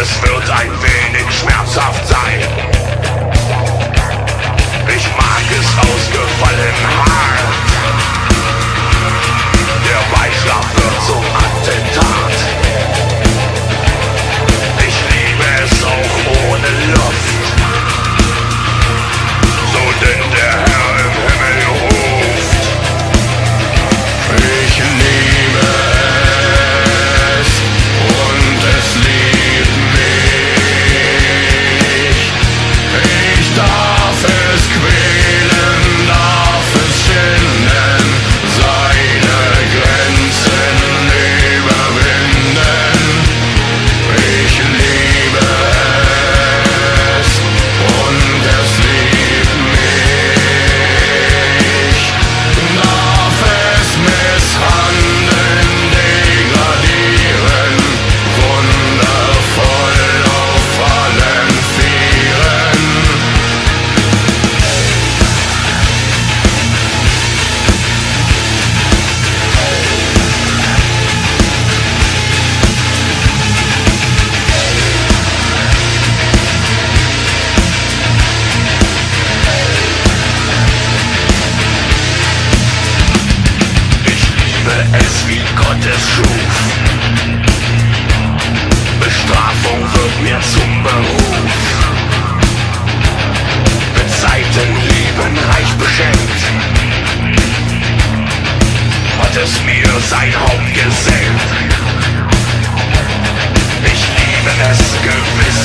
Es wird ein wenig schmerzhaft sein. Ich mag es ausgefallen hart. Gott es schuf. Bestrafung wird mir zum Beruf. Mit Seitenhieben reich beschenkt. Hat es mir sein Haupt gesenkt. Ich liebe es gewissenlos.